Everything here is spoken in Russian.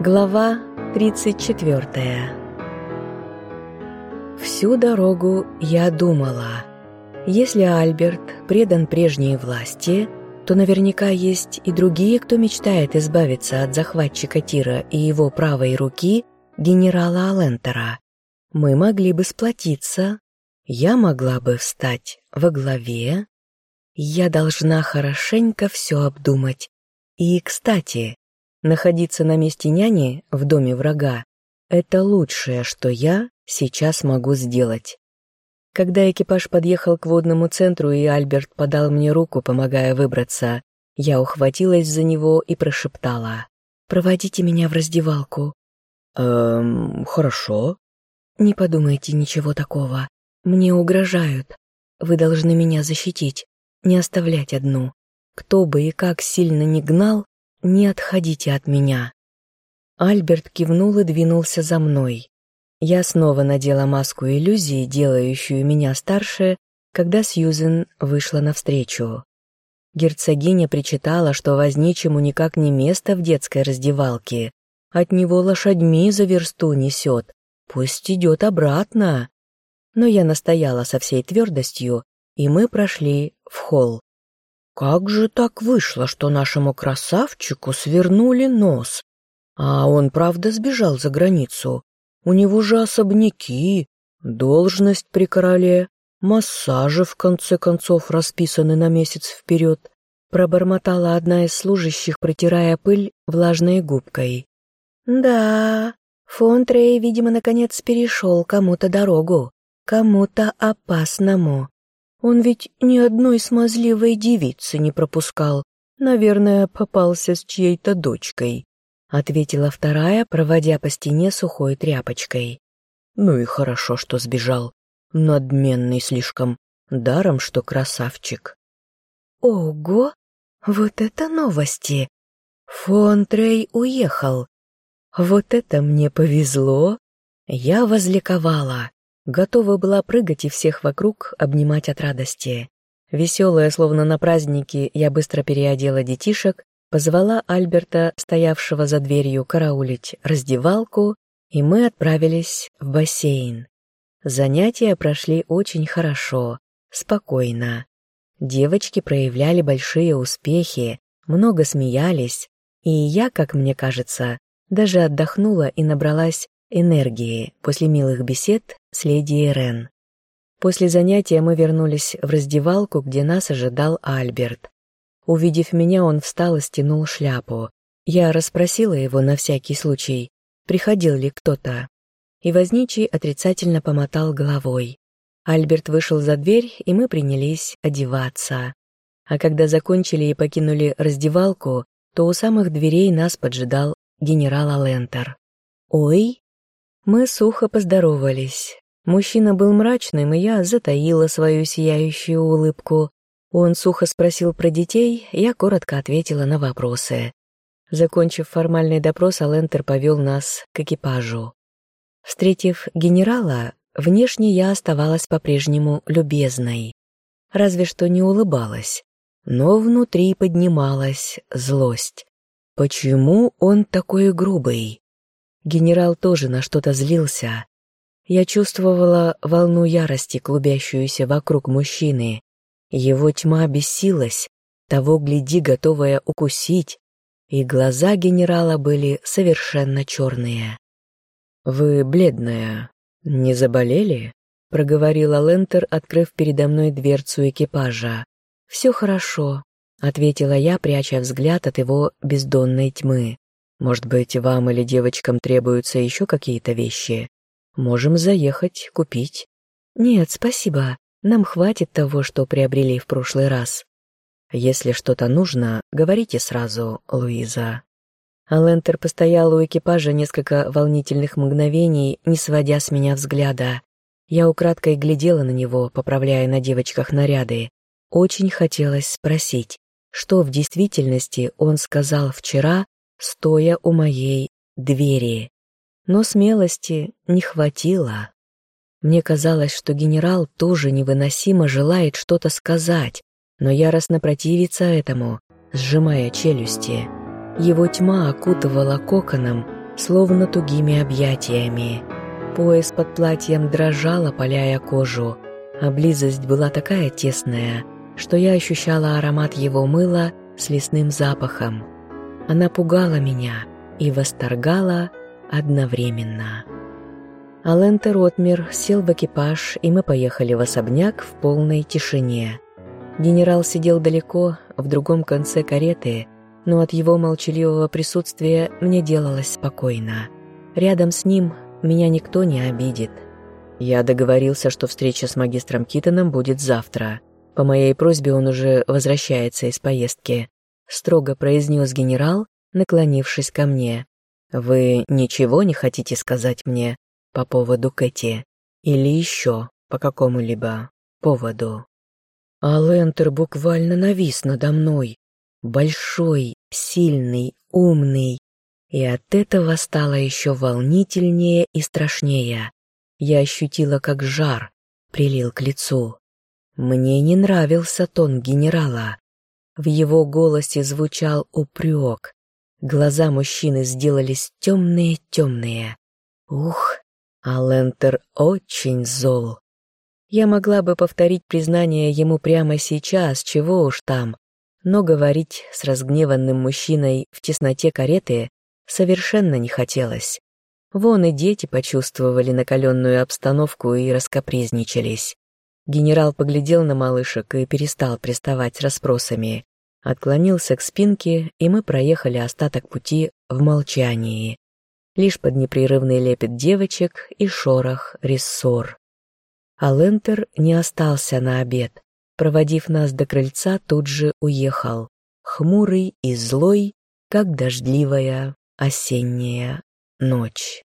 Глава 34 Всю дорогу я думала, если Альберт предан прежней власти, то наверняка есть и другие, кто мечтает избавиться от захватчика Тира и его правой руки, генерала Алентера. Мы могли бы сплотиться, я могла бы встать во главе. Я должна хорошенько все обдумать. И, кстати, находиться на месте няни в доме врага — это лучшее, что я сейчас могу сделать. Когда экипаж подъехал к водному центру и Альберт подал мне руку, помогая выбраться, я ухватилась за него и прошептала. «Проводите меня в раздевалку». «Эм, хорошо». «Не подумайте ничего такого. Мне угрожают. Вы должны меня защитить, не оставлять одну. Кто бы и как сильно не гнал, не отходите от меня». Альберт кивнул и двинулся за мной. Я снова надела маску иллюзии, делающую меня старше, когда Сьюзен вышла навстречу. Герцогиня причитала, что возничему никак не место в детской раздевалке. От него лошадьми за версту несет. Пусть идет обратно. Но я настояла со всей твердостью, и мы прошли в холл. Как же так вышло, что нашему красавчику свернули нос? А он, правда, сбежал за границу. У него же особняки, должность при короле, массажи, в конце концов, расписаны на месяц вперед. Пробормотала одна из служащих, протирая пыль влажной губкой. Да, фон Трей, видимо, наконец перешел кому-то дорогу, кому-то опасному. Он ведь ни одной смазливой девицы не пропускал. Наверное, попался с чьей-то дочкой ответила вторая, проводя по стене сухой тряпочкой. Ну и хорошо, что сбежал. Надменный слишком, даром, что красавчик. Ого, вот это новости! Фон Трей уехал. Вот это мне повезло. Я возликовала, готова была прыгать и всех вокруг обнимать от радости. Веселая, словно на празднике, я быстро переодела детишек позвала Альберта, стоявшего за дверью, караулить раздевалку, и мы отправились в бассейн. Занятия прошли очень хорошо, спокойно. Девочки проявляли большие успехи, много смеялись, и я, как мне кажется, даже отдохнула и набралась энергии после милых бесед с леди Ирен. После занятия мы вернулись в раздевалку, где нас ожидал Альберт. Увидев меня, он встал и стянул шляпу. Я расспросила его на всякий случай, приходил ли кто-то. И возничий отрицательно помотал головой. Альберт вышел за дверь, и мы принялись одеваться. А когда закончили и покинули раздевалку, то у самых дверей нас поджидал генерал Алентер. «Ой!» Мы сухо поздоровались. Мужчина был мрачным, и я затаила свою сияющую улыбку. Он сухо спросил про детей, я коротко ответила на вопросы. Закончив формальный допрос, Алентер повел нас к экипажу. Встретив генерала, внешне я оставалась по-прежнему любезной. Разве что не улыбалась. Но внутри поднималась злость. Почему он такой грубый? Генерал тоже на что-то злился. Я чувствовала волну ярости, клубящуюся вокруг мужчины, его тьма бесилась, того гляди, готовая укусить, и глаза генерала были совершенно черные. «Вы бледная. Не заболели?» — проговорила Лентер, открыв передо мной дверцу экипажа. «Все хорошо», — ответила я, пряча взгляд от его бездонной тьмы. «Может быть, вам или девочкам требуются еще какие-то вещи? Можем заехать, купить». «Нет, спасибо. Нам хватит того, что приобрели в прошлый раз. Если что-то нужно, говорите сразу, Луиза». Алентер постоял у экипажа несколько волнительных мгновений, не сводя с меня взгляда. Я украдкой глядела на него, поправляя на девочках наряды. Очень хотелось спросить, что в действительности он сказал вчера, стоя у моей двери. Но смелости не хватило. Мне казалось, что генерал тоже невыносимо желает что-то сказать, но яростно противится этому, сжимая челюсти. Его тьма окутывала коконом, словно тугими объятиями. Пояс под платьем дрожал, опаляя кожу, а близость была такая тесная, что я ощущала аромат его мыла с лесным запахом. Она пугала меня и восторгала одновременно. Алентер Ротмир сел в экипаж, и мы поехали в особняк в полной тишине. Генерал сидел далеко, в другом конце кареты, но от его молчаливого присутствия мне делалось спокойно. Рядом с ним меня никто не обидит. Я договорился, что встреча с магистром Китоном будет завтра. По моей просьбе он уже возвращается из поездки. Строго произнес генерал, наклонившись ко мне. «Вы ничего не хотите сказать мне по поводу Кэти? Или еще по какому-либо поводу?» А Лентер буквально навис надо мной. Большой, сильный, умный. И от этого стало еще волнительнее и страшнее. Я ощутила, как жар прилил к лицу. Мне не нравился тон генерала. В его голосе звучал упрек. Глаза мужчины сделались темные-темные. Ух, а Лентер очень зол. Я могла бы повторить признание ему прямо сейчас, чего уж там, но говорить с разгневанным мужчиной в тесноте кареты совершенно не хотелось. Вон и дети почувствовали накаленную обстановку и раскопризничались. Генерал поглядел на малышек и перестал приставать с расспросами. Отклонился к спинке, и мы проехали остаток пути в молчании. Лишь под непрерывный лепет девочек и шорох рессор. А Лентер не остался на обед. Проводив нас до крыльца, тут же уехал. Хмурый и злой, как дождливая осенняя ночь.